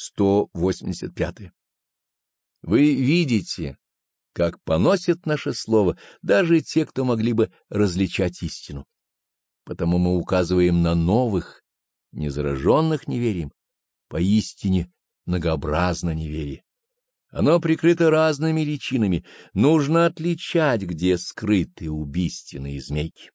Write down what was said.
185. Вы видите, как поносят наше слово даже те, кто могли бы различать истину. Потому мы указываем на новых, незараженных неверием, поистине многообразно неверие. Оно прикрыто разными личинами, нужно отличать, где скрыты убийственные змейки.